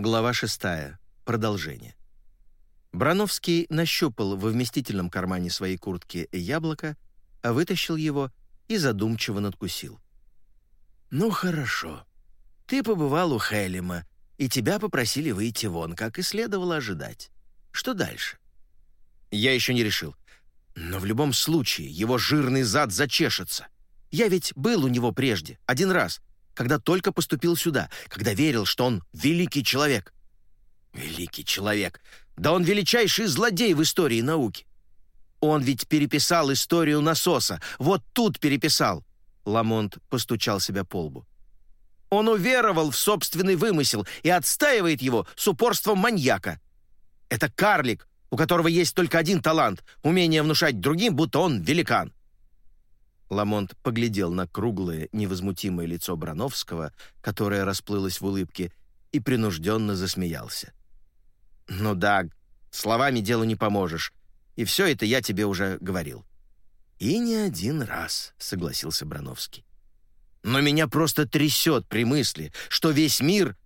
Глава 6. Продолжение. Брановский нащупал в вместительном кармане своей куртки яблоко, а вытащил его и задумчиво надкусил. «Ну хорошо. Ты побывал у Хелема, и тебя попросили выйти вон, как и следовало ожидать. Что дальше?» «Я еще не решил. Но в любом случае его жирный зад зачешется. Я ведь был у него прежде, один раз, когда только поступил сюда, когда верил, что он великий человек. Великий человек. Да он величайший злодей в истории науки. Он ведь переписал историю насоса. Вот тут переписал. Ламонт постучал себя по лбу. Он уверовал в собственный вымысел и отстаивает его с упорством маньяка. Это карлик, у которого есть только один талант — умение внушать другим, будто он великан. Ламонт поглядел на круглое, невозмутимое лицо Брановского, которое расплылось в улыбке, и принужденно засмеялся. «Ну да, словами делу не поможешь, и все это я тебе уже говорил». «И не один раз», — согласился Брановский. «Но меня просто трясет при мысли, что весь мир